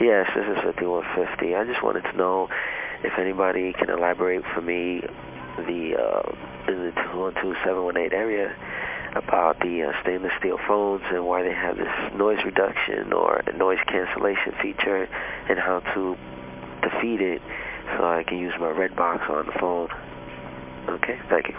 Yes, this is 5150. I just wanted to know if anybody can elaborate for me the,、uh, in the uh, 212718 area about the、uh, stainless steel phones and why they have this noise reduction or noise cancellation feature and how to defeat it so I can use my red box on the phone. Okay, thank you.